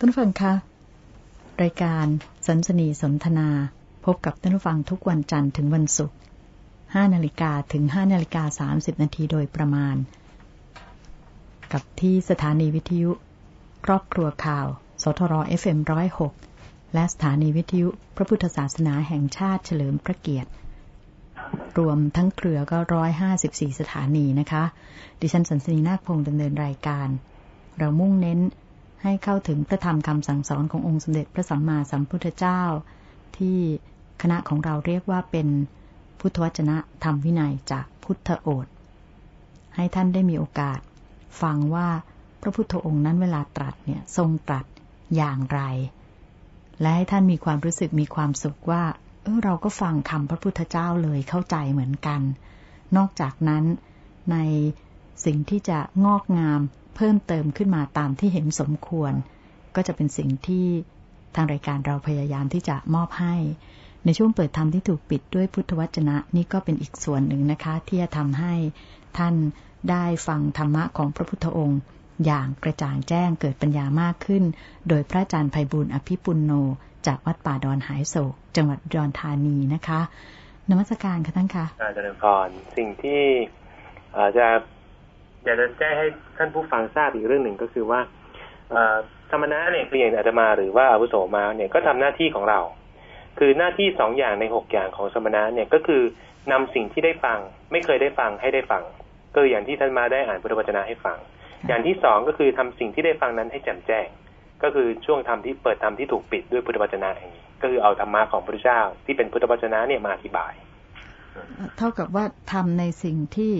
ท่านฟังคะ รายการสันสนีสนทนา พบกับท่านฟังทุกวันจันทร์ถึงวันศุกร์5นาฬิกาถึง5นาฬิกา30 นาทีโดยประมาณ กับที่สถานีวิทยุ ครอบครัวข่าว สทร FM106 และสถานีวิทยุพระพุทธศาสนาแห่งชาติเฉลิมพระเกียรติ รวมทั้งเครือก็ร้อยห้าสิบสี่สถานีนะคะ ดิฉันสันสนีนาคพงศ์ดำเนินรายการ เรามุ่งเน้น ให้เข้าถึงพระธรรมคำสั่งสอนขององค์สมเด็จพระสัมมาสัมพุทธเจ้า ที่คณะของเราเรียกว่าเป็นพุทธวจนะธรรมวินัยจากพุทธโอษให้ท่านได้มีโอกาส ฟังว่าพระพุทธองค์นั้นเวลาตรัสเนี่ยทรงตรัสอย่างไร และให้ท่านมีความรู้สึกมีความสุขว่า เออเราก็ฟังคำพระพุทธเจ้าเลยเข้าใจเหมือนกัน นอกจากนั้นในสิ่งที่จะงอกงาม เพิ่มเติมขึ้นมาตามที่เห็นสมควร ก็จะเป็นสิ่งที่ทางรายการเราพยายามที่จะมอบให้ ในช่วงเปิดธรรมที่ถูกปิดด้วยพุทธวจนะนี่ก็เป็นอีกส่วนหนึ่งนะคะ ที่จะทำให้ท่านได้ฟังธรรมะของพระพุทธองค์ อย่างกระจ่างแจ้งเกิดปัญญามากขึ้น โดยพระอาจารย์ไพบุญอภิปุลโน จากวัดป่าดอนหายโศก จังหวัดดอนธานีนะคะนมัสการค่ะท่านคะอาจารย์พรสิ่งที่อาจจะ อยากจะแจ้งให้ท่านผู้ฟังทราบอีกเรื่องหนึ่งก็คือว่าธรรมนะเนี่ยคืออย่างอาตมาหรือว่าอาวุโสมาเนี่ยก็ทำหน้าที่ของเรา คือหน้าที่สองอย่างในหกอย่างของสมณะเนี่ยก็คือนำสิ่งที่ได้ฟัง ไม่เคยได้ฟังให้ได้ฟังก็อย่างที่ท่านมาได้อ่านพุทธวจนะให้ฟัง อย่างที่สองก็คือทำสิ่งที่ได้ฟังนั้นให้แจ่มแจ้ง ก็คือช่วงธรรมที่เปิดธรรมที่ถูกปิดด้วยพุทธวจนะอย่างนี้ ก็คือเอาธรรมะของพระพุทธเจ้าที่เป็นพุทธวจนะเนี่ยมาอธิบาย เท่ากับว่าทำในสิ่งที่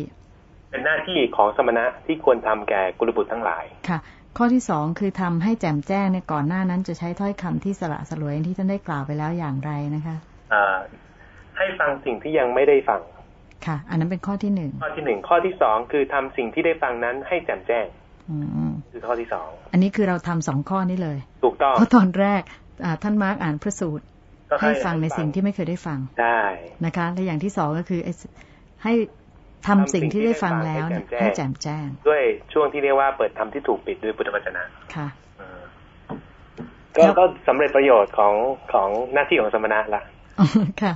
เป็นหน้าที่ของสมณะที่ควรทำแก่กุลบุตรทั้งหลาย ค่ะ ข้อที่สองคือทำให้แจ่มแจ้งในก่อนหน้านั้นจะใช้ถ้อยคำที่สละสลวยที่ท่านได้กล่าวไปแล้วอย่างไรนะคะอ่าให้ฟังสิ่งที่ยังไม่ได้ฟัง ค่ะ อันนั้นเป็นข้อที่หนึ่ง ข้อที่หนึ่ง ข้อที่สองคือทำสิ่งที่ได้ฟังนั้นให้แจ่มแจ้งอืมคือข้อที่สอง อันนี้คือเราทำสองข้อนี้เลย ถูกต้อง เพราะตอนแรกอ่าท่านมาร์กอ่านพระสูตรก็ให้ฟังในสิ่งที่ไม่เคยได้ฟัง ได้ นะคะ และอย่างที่สองก็คือไอ้ให้ ทำสิ่งที่ได้ฟังแล้วเนี่ยให้แจ่มแจ้ง ด้วยช่วงที่เรียกว่าเปิดธรรมที่ถูกปิดด้วยพุทธวจนะค่ะอืมก็ก็สำเร็จประโยชน์ของของหน้าที่ของสมณะละอ๋อค่ะ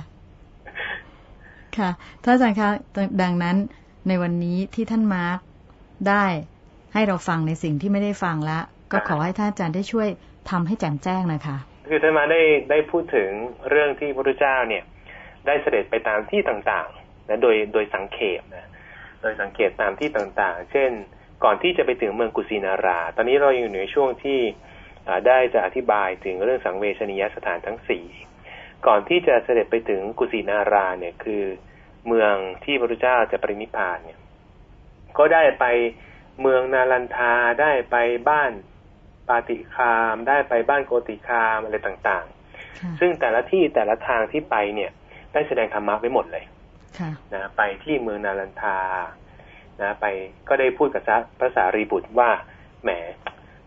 ค่ะท่านอาจารย์คะดังนั้นในวันนี้ที่ท่านมาร์กได้ให้เราฟังในสิ่งที่ไม่ได้ฟังแล้ว ก็ขอให้ท่านอาจารย์ได้ช่วยทำให้แจ่มแจ้งหนะคะคือท่านมาได้ได้พูดถึงเรื่องที่พระพุทธเจ้าเนี่ย ได้เสด็จไปตามที่ต่างๆ นะโดยโดยสังเขปนะโดยสังเกตตามที่ต่างๆ เช่น ก่อนที่จะไปถึงเมืองกุสินารา ตอนนี้เราอยู่ในช่วงที่อ่าได้จะอธิบายถึงเรื่องสังเวชนียสถานทั้งสี่ก่อนที่จะเสด็จไปถึงกุสินาราเนี่ยคือเมืองที่พระพุทธเจ้าจะปรินิพพานเนี่ย ก็ได้ไปเมืองนาลันทาได้ไปบ้านปาติคาม ได้ไปบ้านโกติคามอะไรต่างค่ะๆซึ่งแต่ละที่แต่ละทางที่ไปเนี่ย ได้แสดงธรรมะไว้หมดเลยค่ะ นะไปที่เมืองนาลันทานะไปก็ได้พูดกับพระสารีบุตรว่าแหม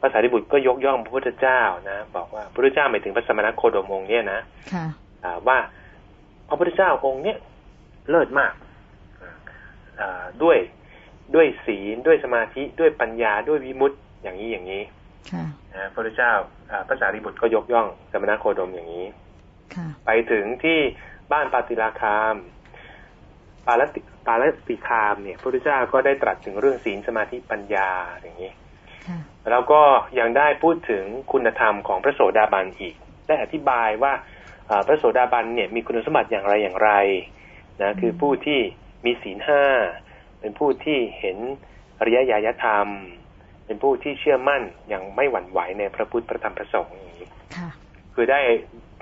พระสารีบุตรก็ยกย่องพระพุทธเจ้านะบอกว่าพระพุทธเจ้าหมายถึงพระสมณโคดมองค์เนี่ยนะค่ะอ่าว่าพระพุทธเจ้าองค์เนี้ยเลิศมากอ่าด้วยด้วยศีลด้วยสมาธิด้วยปัญญาด้วยวิมุตติอย่างนี้อย่างนี้ค่ะนะพระพุทธเจ้าอ่าพระสารีบุตรก็ยกย่องสมณโคดมอย่างนี้ค่ะไปถึงที่บ้านปาติลาคาม ปาลติปาลติคามเนี่ยพระพุทธเจ้าก็ได้ตรัสถึงเรื่องศีลสมาธิปัญญาอย่างนี้ค่ะแล้วก็ยังได้พูดถึงคุณธรรมของพระโสดาบันอีก ได้อธิบายว่าอ่าพระโสดาบันเนี่ยมีคุณสมบัติอย่างไรอย่างไรนะคือผู้ที่มีศีลห้าเป็นผู้ที่เห็นอริยญาณธรรม เป็นผู้ที่เชื่อมั่นอย่างไม่หวั่นไหวในพระพุทธพระธรรมพระสงฆ์อย่างนี้ค่ะคือได้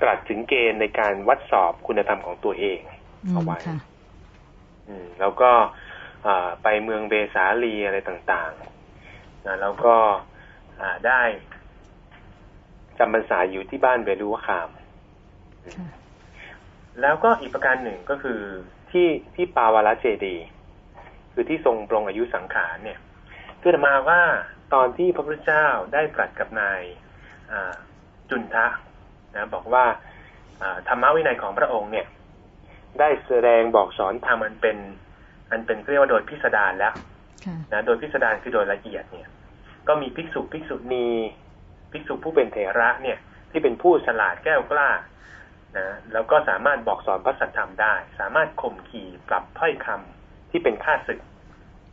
ตรัสถึงเกณฑ์ในการวัดสอบคุณธรรมของตัวเองอืมเอาไว้ค่ะ อืม แล้วก็อ่าไปเมืองเบสาลีอะไรต่างๆนะแล้วก็อ่าได้จำพรรษาอยู่ที่บ้านเวรุวคามค่ะแล้วก็อีกประการหนึ่งก็คือที่ที่ปาวาลเจดีย์คือที่ทรงปรงอายุสังขารเนี่ยคืออาตมาว่าตอนที่พระพุทธเจ้าได้ตรัสกับนายอ่าจุนทะนะบอกว่าอ่าธรรมวินัยของพระองค์เนี่ย ได้แสดงบอกสอนทำมันเป็นอันเป็นเรียกว่าโดยพิสดารแล้วค่ะนะโดยพิสดารคือโดยละเอียดเนี่ย ก็มีภิกษุภิกษุณีภิกษุผู้เป็นเถระเนี่ย ที่เป็นผู้ฉลาดแก้วกล้านะแล้วก็สามารถบอกสอนพระสัทธรรมได้ สามารถข่มขี่ปรับถ้อยคำที่เป็นค่าศึก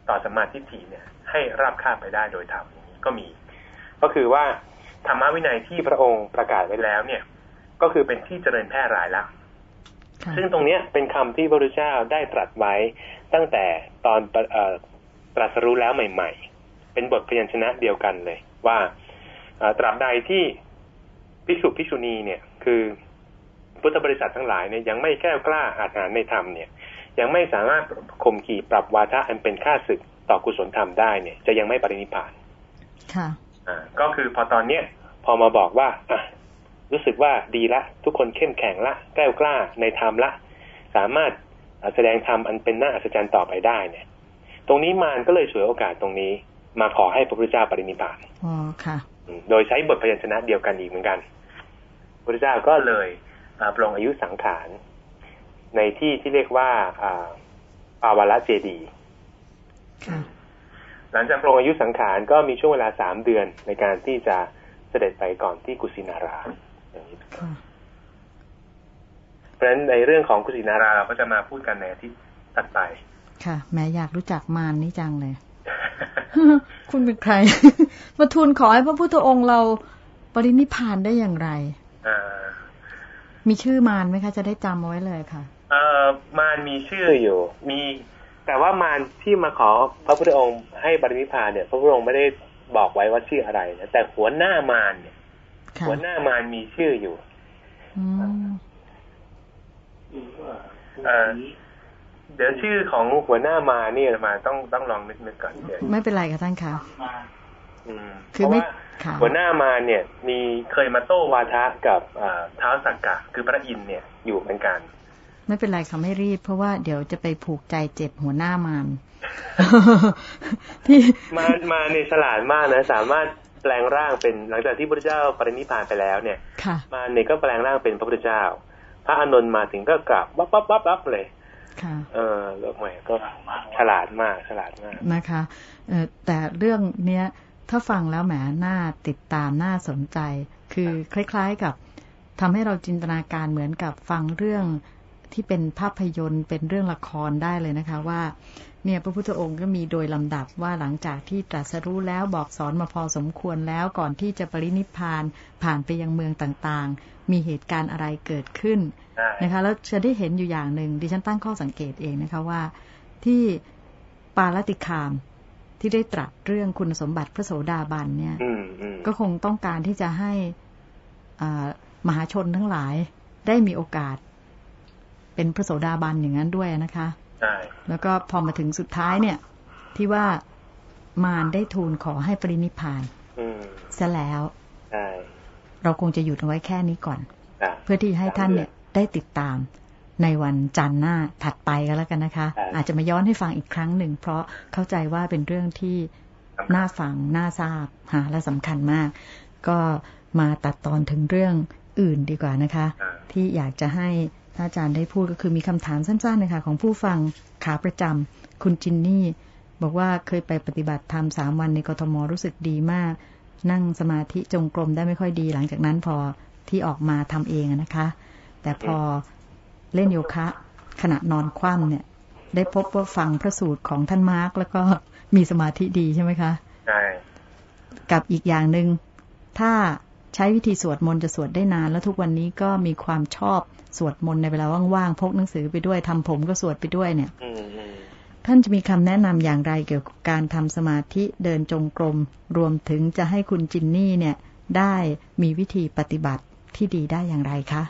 ต่อสมาธิฏฐิเนี่ย ให้ราบคาบไปได้โดยธรรมนี้ก็มี ก็คือว่าธรรมวินัยที่พระองค์ประกาศไว้แล้วเนี่ย ก็คือเป็นที่เจริญแพร่หลายแล้วค่ะ ซึ่งตรงเนี้ยเป็นคำที่พระพุทธเจ้าได้ตรัสไว้ตั้งแต่ตอนเอ่อตรัสรู้แล้วใหม่ ๆ เป็นบทพยัญชนะเดียวกันเลย ว่าเอ่อตราบใดที่ภิกษุภิกษุณีเนี่ย คือพุทธบริษัททั้งหลายเนี่ยยังไม่แก้วกล้าอาหารในธรรมเนี่ย ยังไม่สามารถข่มขี่ปรับวาทะอันเป็นค่าศึกต่อกุศลธรรมได้เนี่ย จะยังไม่ปรินิพพาน ค่ะ อ่า ก็คือพอตอนเนี้ยพอมาบอกว่าอะ รู้สึกว่าดีละ ทุกคนเข้มแข็งละแกล้วกล้าในธรรมละ สามารถอ่าแสดงธรรมอันเป็นน่าอัศจรรย์ต่อไปได้เนี่ย ตรงนี้มารก็เลยฉวยโอกาสตรงนี้ มาขอให้พระพุทธเจ้าปรินิพพานอ๋อค่ะอืมโดยใช้บทพยัญชนะเดียวกันอีกเหมือนกันพระพุทธเจ้าก็เลยอ่าปรงอายุสังขารในที่ที่เรียกว่าอ่าปาวาระเจดีย์ค่ะหลังจากปรงอายุสังขารก็มีช่วงเวลาสามเดือนในการที่จะเสด็จไปก่อนที่กุสินารา อย่างนี้ค่ะเพราะฉะนั้นในเรื่องของกุสินาราเราก็จะมาพูดกันในอาทิตย์ถัดไป ค่ะ แม้อยากรู้จักมารนี่จังเลย คุณเป็นใคร มาทูลขอให้พระพุทธองค์เราปรินิพพานได้อย่างไรอ่ามีชื่อมารไหมคะ จะได้จำเอาไว้เลยค่ะเอ่อมารมีชื่ออยู่ มี แต่ว่ามารที่มาขอพระพุทธองค์ให้ปรินิพพานเนี่ย พระพุทธองค์ไม่ได้บอกไว้ว่าชื่ออะไรนะแต่หัวหน้ามารเนี่ยค่ะ หัวหน้ามารมีชื่ออยู่อืมเอ่อเดี๋ยวชื่อของหัวหน้ามารเนี่ยมาต้องต้องลองนึกนึกก่อนเดี๋ยวไม่เป็นไรค่ะท่านคะอืมคือเพราะไม่ว่าค่ะหัวหน้ามารเนี่ย มีเคยมาโต้วาทะกับอ่าเท้าสักกะ คือพระอินทร์เนี่ยอยู่เหมือนกัน ไม่เป็นไรค่ะไม่รีบ เพราะว่าเดี๋ยวจะไปผูกใจเจ็บหัวหน้ามารที่มามาในยฉลาดมากนะ สามารถ แปลงร่างเป็นหลังจากที่พระพุทธเจ้าปรินิพพานไปแล้วเนี่ยค่ะมาเนี่ยก็แปลงร่างเป็นพระพุทธเจ้า พระอานนท์มาถึงก็กราบวับวับวับวับเลยค่ะเออแล้วแหมก็ฉลาดมากฉลาดมากนะคะเอ่อแต่เรื่องเนี้ยถ้าฟังแล้วแหมน่าติดตามน่าสนใจ คือคล้าย ๆกับทำให้เราจินตนาการเหมือนกับฟังเรื่อง ที่เป็นภาพยนตร์เป็นเรื่องละครได้เลยนะคะว่าเนี่ยพระพุทธองค์ก็มีโดยลำดับว่าหลังจากที่ตรัสรู้แล้วบอกสอนมาพอสมควรแล้วก่อนที่จะปรินิพพานผ่านไปยังเมืองต่างๆ มีเหตุการณ์อะไรเกิดขึ้นใช่นะคะแล้วจะได้เห็นอยู่อย่างหนึ่งดิฉันตั้งข้อสังเกตเองนะคะว่าที่ปาลติคามที่ได้ตรัสเรื่องคุณสมบัติพระโสดาบันเนี่ยอืมอืมก็คงต้องการที่จะให้อ่ามหาชนทั้งหลายได้มีโอกาส เป็นพระโสดาบันอย่างนั้นด้วยนะคะใช่แล้วก็พอมาถึงสุดท้ายเนี่ย ที่ว่ามารได้ทูลขอให้ปรินิพพานอืมซะแล้วใช่เราคงจะหยุดเอาไว้แค่นี้ก่อนอะเพื่อที่ให้ท่านเนี่ยได้ติดตามในวันจันทร์หน้าถัดไปก็แล้วกันนะคะครับอาจจะมาย้อนให้ฟังอีกครั้งหนึ่ง เพราะเข้าใจว่าเป็นเรื่องที่น่าฟังน่าทราบหาและสำคัญมาก ก็มาตัดตอนถึงเรื่องอื่นดีกว่านะคะอ่าที่อยากจะให้ ท่านอาจารย์ได้พูดก็คือมีคำถามสั้นๆนะคะของผู้ฟังขาประจำคุณจินนี่ บอกว่าเคยไปปฏิบัติธรรมสามวันในกทมรู้สึกดีมาก นั่งสมาธิจงกรมได้ไม่ค่อยดี หลังจากนั้นพอที่ออกมาทำเองอะนะคะ แต่พอเล่นโยคะ ขณะนอนคว่ำเนี่ย ได้พบว่าฟังพระสูตรของท่านมาร์กแล้วก็มีสมาธิดีใช่ไหมคะใช่กับอีกอย่างหนึง่งถ้า ใช้วิธีสวดมนต์จะสวดได้นาน แล้วทุกวันนี้ก็มีความชอบสวดมนต์ในเวลาว่างๆพกหนังสือไปด้วยทำผมก็สวดไปด้วยเนี่ยท่านจะมีคำแนะนำอย่างไรเกี่ยวกับการทำสมาธิเดินจงกรม รวมถึงจะให้คุณจินนี่เนี่ย ได้มีวิธีปฏิบัติที่ดีได้อย่างไรคะ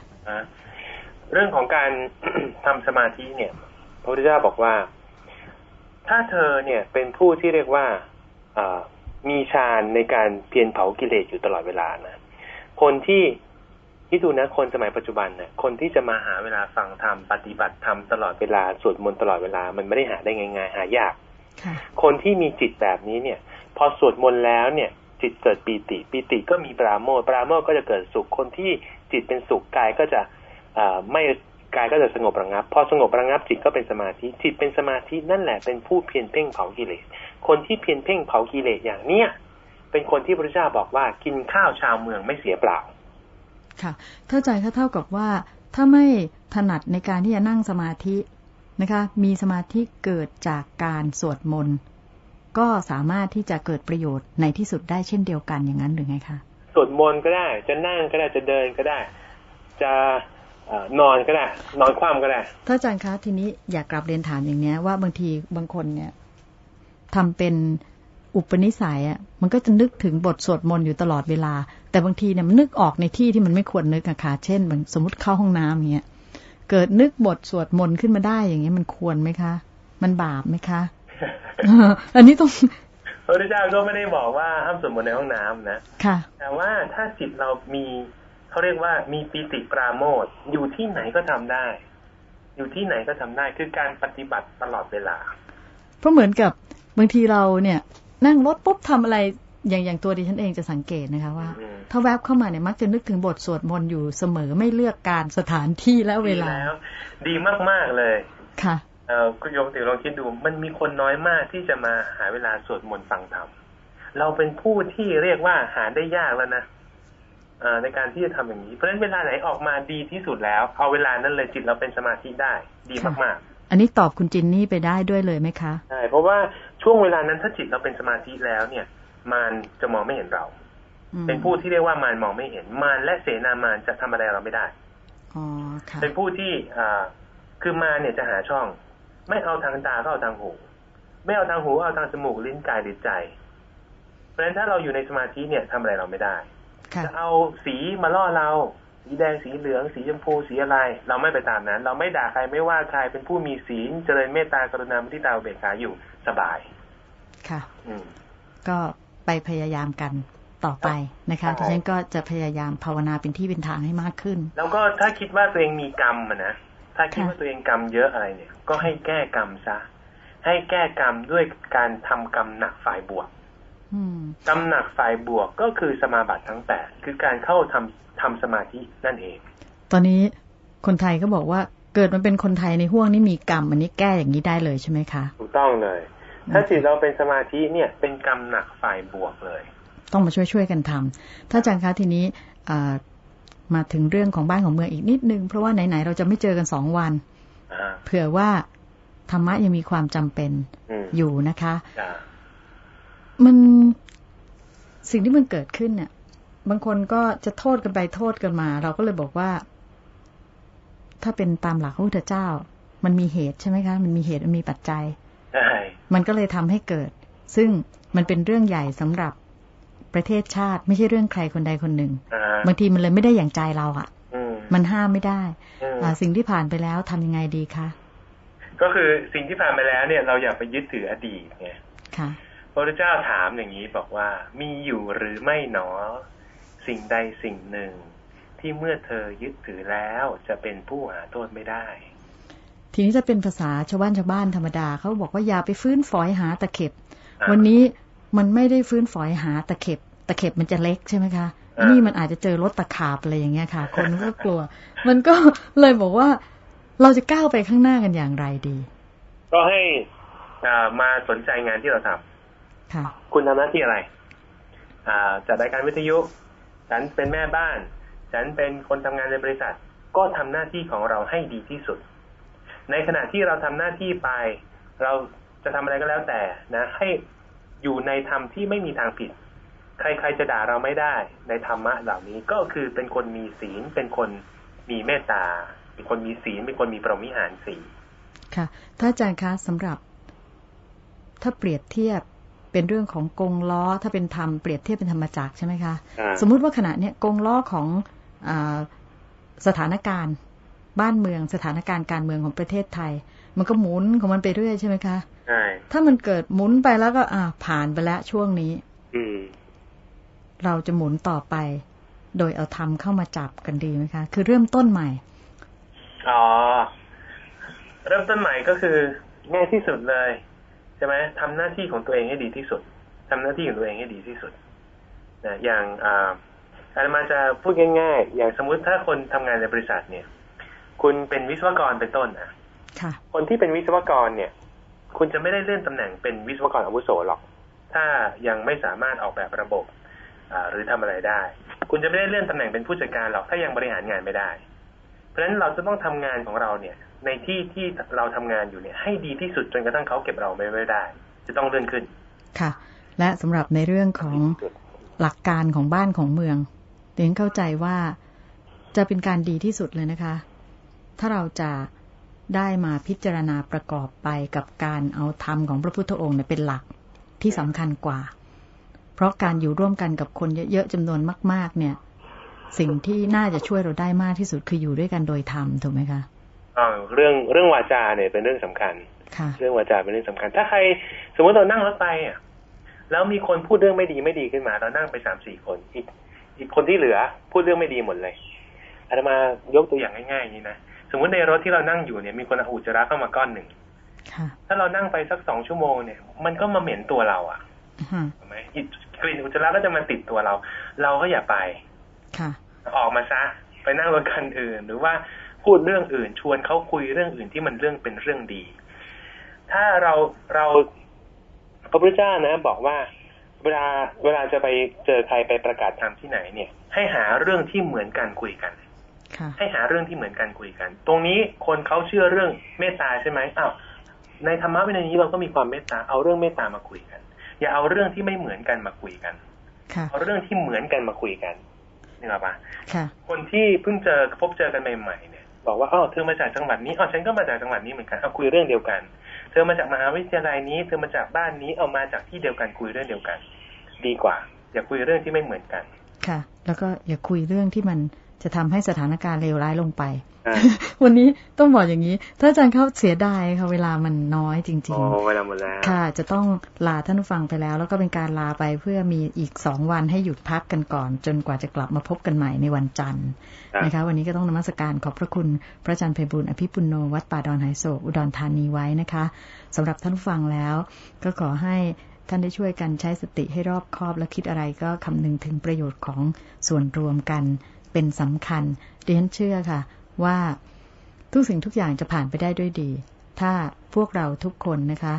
เรื่องของการทำสมาธิเนี่ยพระพุทธเจ้าบอกว่า ถ้าเธอเนี่ยเป็นผู้ที่เรียกว่าอมีฌานในการเพียรเผากิเลสอยู่ตลอดเวลานะ คนที่ที่ดูนะคนสมัยปัจจุบันเนี่ยคนที่จะมาหาเวลาฟังธรรมปฏิบัติธรรมตลอดเวลาสวดมนต์ตลอดเวลามันไม่ได้หาได้ง่ายๆหายากค่ะคนที่มีจิตแบบนี้เนี่ย พอสวดมนต์แล้วเนี่ย จิตเกิดปีติ ปีติก็มีปราโมทย์ปราโมทย์ก็จะเกิดสุขคนที่จิตเป็นสุขกายก็จะอ่าไม่กายก็จะสงบระงับ พอสงบระงับจิตก็เป็นสมาธิจิตเป็นสมาธินั่นแหละเป็นผู้เพียรเพ่งเผากิเลสคนที่เพียรเพ่งเผากิเลสอย่างเนี้ย เป็นคนที่พระเจ้าบอกว่ากินข้าวชาวเมืองไม่เสียเปล่า ค่ะเข้าใจค่ะเท่ากับว่า ถ้าไม่ถนัดในการที่จะนั่งสมาธินะคะ มีสมาธิเกิดจากการสวดมนต์ก็สามารถที่จะเกิดประโยชน์ในที่สุดได้เช่นเดียวกันอย่างนั้นหรือไงคะสวดมนต์ก็ได้ จะนั่งก็ได้จะเดินก็ได้ จะนอนก็ได้ นอนคว่ำก็ได้ถ้าอาจารย์คะทีนี้อยากกลับเรียนถามอย่างเนี้ยว่าบางทีบางคนเนี่ยทำเป็น อุปนิสัยอะมันก็จะนึกถึงบทสวดมนต์อยู่ตลอดเวลา แต่บางทีเนี่ยมันนึกออกในที่ที่มันไม่ควรนึกอะค่ะเช่นสมมติเข้าห้องน้ำอย่างเงี้ยเกิดนึกบทสวดมนต์ขึ้นมาได้อย่างเงี้ยมันควรไหมคะ มันบาปไหมคะอันนี้ต้องพระพุทธเจ้าก็ไม่ได้บอกว่าห้ามสวดมนต์ในห้องน้ำนะค่ะ แต่ว่าถ้าจิตเรามีเขาเรียกว่ามีปีติปราโมทอยู่ที่ไหนก็ทำได้ อยู่ที่ไหนก็ทำได้คือการปฏิบัติตลอดเวลา เพราะเหมือนกับบางทีเราเนี่ย นั่งรถปุ๊บทำอะไรอย่างอย่างตัวดิฉันเองจะสังเกตนะคะว่า ถ้าแวบเข้ามาเนี่ยมักจะนึกถึงบทสวดมนต์อยู่เสมอไม่เลือกการสถานที่และเวลา ดีมากๆเลยค่ะเออคุณโยมติลองคิดดู มันมีคนน้อยมากที่จะมาหาเวลาสวดมนต์ฟังธรรมเราเป็นผู้ที่เรียกว่าหาได้ยากแล้วนะในการที่จะทำอย่างนี้เพราะฉะนั้นเวลาไหนออกมาดีที่สุดแล้ว เอาเวลานั้นเลยจิตเราเป็นสมาธิได้ ดีมากๆ อันนี้ตอบคุณจินนี่ไปได้ด้วยเลยไหมคะใช่เพราะว่า ช่วงเวลานั้นถ้าจิตเราเป็นสมาธิแล้วเนี่ย มารจะมองไม่เห็นเรา เป็นผู้ที่เรียกว่ามารมองไม่เห็น มารและเสนามารจะทำอะไรเราไม่ได้อ๋อค่ะเป็นผู้ที่อ่าคือมารเนี่ยจะหาช่อง ไม่เอาทางตาก็เอาทางหู ไม่เอาทางหูเอาทางจมูกลิ้นกายหรือใจ เพราะฉะนั้นถ้าเราอยู่ในสมาธิเนี่ยทำอะไรเราไม่ได้จะเอาสีมาล่อเรา สีแดงสีเหลืองสีชมพูสีอะไร เราไม่ไปตามนั้น เราไม่ด่าใครไม่ว่าใครเป็นผู้มีศีลเจริญเมตตากรุณามุทิตาเบกขาอยู่สบาย ค่ะ อืก็ไปพยายามกันต่อไปนะคะที่ฉันก็จะพยายามภาวนาเป็นที่เป็นทางให้มากขึ้น แล้วก็ถ้าคิดว่าตัวเองมีกรรมนะถ้าคิดว่าตัวเองกรรมเยอะอะไรเนี่ย ก็ให้แก้กรรมซะให้แก้กรรมด้วยการทำกรรมหนักฝ่ายบวก กำหนักฝ่ายบวกก็คือสมาบัติทั้งแปดคือการเข้าทำทำสมาธินั่นเอง ตอนนี้คนไทยก็บอกว่าเกิดมันเป็นคนไทยในห่วงนี้มีกรรม อันนี้แก้อย่างนี้ได้เลยใช่ไหมคะถูกต้องเลย ถ้าจิตเราเป็นสมาธิเนี่ยเป็นกรรมหนักฝ่ายบวกเลย ต้องมาช่วยช่วยกันทำถ้าอาจารย์คะทีนี้มาถึงเรื่องของบ้านของเมืองอีกนิดนึง เพราะว่าไหนๆเราจะไม่เจอกันสองวันเผื่อว่าธรรมะยังมีความจำเป็นอยู่นะคะ มันสิ่งที่มันเกิดขึ้นเนี่ยบางคนก็จะโทษกันไปโทษกันมา เราก็เลยบอกว่า ถ้าเป็นตามหลักพระพุทธเจ้า มันมีเหตุใช่ไหมคะ มันมีเหตุมันมีปัจจัยใช่มันก็เลยทำให้เกิด ซึ่งมันเป็นเรื่องใหญ่สำหรับประเทศชาติ ไม่ใช่เรื่องใครคนใดคนหนึ่ง บางทีมันเลยไม่ได้อย่างใจเราอะ่ะมันห้ามไม่ได้สิ่งที่ผ่านไปแล้วทำยังไงดีคะก็คือสิ่งที่ผ่านไปแล้วเนี่ย เราอย่าไปยึดถืออดีตไงค่ะ พระเจ้าถามอย่างนี้บอกว่า มีอยู่หรือไม่หนอ สิ่งใดสิ่งหนึ่ง ที่เมื่อเธอยึดถือแล้วจะเป็นผู้หาโทษไม่ได้ ทีนี้จะเป็นภาษาชาวบ้านชาวบ้านธรรมดาเขาบอกว่าอย่าไปฟื้นฝอยหาตะเข็บ วันนี้มันไม่ได้ฟื้นฝอยหาตะเข็บ ตะเข็บมันจะเล็กใช่ไหมคะนี่มันอาจจะเจอรถตะขาบอะไรอย่างเงี้ยค่ะ คนก็กลัว มันก็เลยบอกว่าเราจะก้าวไปข้างหน้ากันอย่างไรดี ก็ให้มาสนใจงานที่เราทำ คุณทำหน้าที่อะไร อ่าจัดรายการวิทยุ ฉันเป็นแม่บ้าน ฉันเป็นคนทำงานในบริษัท ก็ทำหน้าที่ของเราให้ดีที่สุด ในขณะที่เราทำหน้าที่ไป เราจะทำอะไรก็แล้วแต่นะ ให้อยู่ในธรรมที่ไม่มีทางผิด ใครๆจะด่าเราไม่ได้ ในธรรมะเหล่านี้ก็คือเป็นคนมีศีล เป็นคนมีเมตตา เป็นคนมีศีล เป็นคนมีปรมิหารสีค่ะ ถ้าอาจารย์คะสำหรับ ถ้าเปรียบเทียบ เป็นเรื่องของกงล้อถ้าเป็นธรรมเปรียบเทียบเป็นธรรมจักใช่ไหมคะสมมุติว่าขณะเนี้ยกงล้อของอสถานการณ์บ้านเมืองสถานการณ์การเมืองของประเทศไทย มันก็หมุนของมันไปเรื่อยใช่ไหมคะใช่ถ้ามันเกิดหมุนไปแล้วก็อ่าผ่านไปแล้วช่วงนี้ อืเราจะหมุนต่อไป โดยเอาธรรมเข้ามาจับกันดีไหมคะ คือเริ่มต้นใหม่อ๋อเริ่มต้นใหม่ก็คือง่ายที่สุดเลย ช่ไหมทำหน้าที่ของตัวเองให้ดีที่สุดทำหน้าที่ของตัวเองให้ดีที่สุดนะอย่างอ่าอาจมาจะพูดง่าย ๆ อย่างสมมุติถ้าคนทำงานในบริษัทเนี่ย คุณเป็นวิศวกรเป็นต้นอะคนที่เป็นวิศวกรเนี่ย คุณจะไม่ได้เลื่อนตำแหน่งเป็นวิศวกรอาวุโสหรอก ถ้ายังไม่สามารถออกแบบระบบหรือทำอะไรได้ คุณจะไม่ได้เลื่อนตำแหน่งเป็นผู้จัดการหรอกถ้ายังบริหารงานไม่ได้ เพราะฉะนั้นเราจะต้องทำงานของเราเนี่ย ในที่ที่เราทำงานอยู่เนี่ย ให้ดีที่สุดจนกระทั่งเขาเก็บเราไม่ไว้ได้ จะต้องเลื่อนขึ้น ค่ะ และสำหรับในเรื่องของหลักการของบ้านของเมืองเตียงเข้าใจว่าจะเป็นการดีที่สุดเลยนะคะ ถ้าเราจะได้มาพิจารณาประกอบไปกับการเอาธรรมของพระพุทธองค์เนี่ยเป็นหลักที่สำคัญกว่า เพราะการอยู่ร่วมกันกับคนเยอะๆจำนวนมาก ๆ เนี่ย สิ่งที่น่าจะช่วยเราได้มากที่สุดคืออยู่ด้วยกันโดยธรรมถูกไหมคะอ่าเรื่องเรื่องวาจาเนี่ยเป็นเรื่องสำคัญค่ะเรื่องวาจาเป็นเรื่องสำคัญ ถ้าใครสมมติเรานั่งรถไปอะแล้วมีคนพูดเรื่องไม่ดีไม่ดีขึ้นมา เรานั่งไปสามสี่คนอีกอีกคนที่เหลือพูดเรื่องไม่ดีหมดเลยอาตมายกตัวอย่างง่ายๆอย่างนี้นะสมมติในรถที่เรานั่งอยู่เนี่ยมีคนเอาอุจจาระเข้ามาก้อนหนึ่งถ้าเรานั่งไปสักสองชั่วโมงเนี่ย มันก็มาเหม็นตัวเราอะถูกไหมกลิ่นอุจจาระก็จะมาติดตัวเรา เราก็อย่าไป ออกมาซะไปนั่งรถคันอื่น หรือว่าพูดเรื่องอื่นชวนเขาคุยเรื่องอื่นที่มันเรื่องเป็นเรื่องดี ถ้าเราเราพระพุทธเจ้านะ บอกว่าเวลาเวลาจะไปเจอใครไปประกาศธรรมที่ไหนเนี่ย ให้หาเรื่องที่เหมือนกันคุยกันให้หาเรื่องที่เหมือนกันคุยกัน ตรงนี้คนเขาเชื่อเรื่องเมตตาใช่ไหมอ้าวในธรรมะวินัยนี้เราก็มีความเมตตาเอาเรื่องเมตตามาคุยกัน อย่าเอาเรื่องที่ไม่เหมือนกันมาคุยกันเอาเรื่องที่เหมือนกันมาคุยกัน นี่หรอปะคนที่เพิ่งเจอพบเจอกันใหม่ๆเนี่ย บอกว่าอ๋อเธอมาจากจังหวัดนี้อ๋อฉันก็มาจากจังหวัดนี้เหมือนกันเอาคุยเรื่องเดียวกัน เธอมาจากมหาวิทยาลัยนี้ เธอมาจากบ้านนี้เอามาจากที่เดียวกันคุยเรื่องเดียวกัน ดีกว่า อย่าคุยเรื่องที่ไม่เหมือนกัน ค่ะ แล้วก็อย่าคุยเรื่องที่มันจะทำให้สถานการณ์เลวร้ายลงไป วันนี้ต้องบอกอย่างนี้ ถ้าอาจารย์เข้าเสียดายค่ะเวลามันน้อยจริงๆโอ้เวลาหมดแล้วค่ะ จะต้องลาท่านผู้ฟังไปแล้ว แล้วก็เป็นการลาไปเพื่อมีอีกสองวันให้หยุดพักกันก่อน จนกว่าจะกลับมาพบกันใหม่ในวันจันทร์นะคะ วันนี้ก็ต้องนมัสการขอบพระคุณพระอาจารย์เพบุญอภิปุโนวัดป่าดอนไฮโซอุดรธานีไว้นะคะสำหรับท่านผู้ฟังแล้ว ก็ขอให้ท่านได้ช่วยกันใช้สติให้รอบคอบและคิดอะไรก็คำนึงถึงประโยชน์ของส่วนรวมกันเป็นสำคัญเรียนเชื่อค่ะ ว่าทุกสิ่งทุกอย่างจะผ่านไปได้ด้วยดี ถ้าพวกเราทุกคนนะคะ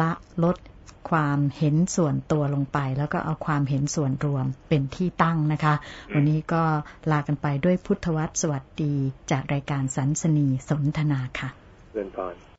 ละลดความเห็นส่วนตัวลงไป แล้วก็เอาความเห็นส่วนรวมเป็นที่ตั้งนะคะ วันนี้ก็ลากันไปด้วยพุทธวัตรสวัสดี จากรายการสันสนีสนทนาค่ะเรียนพร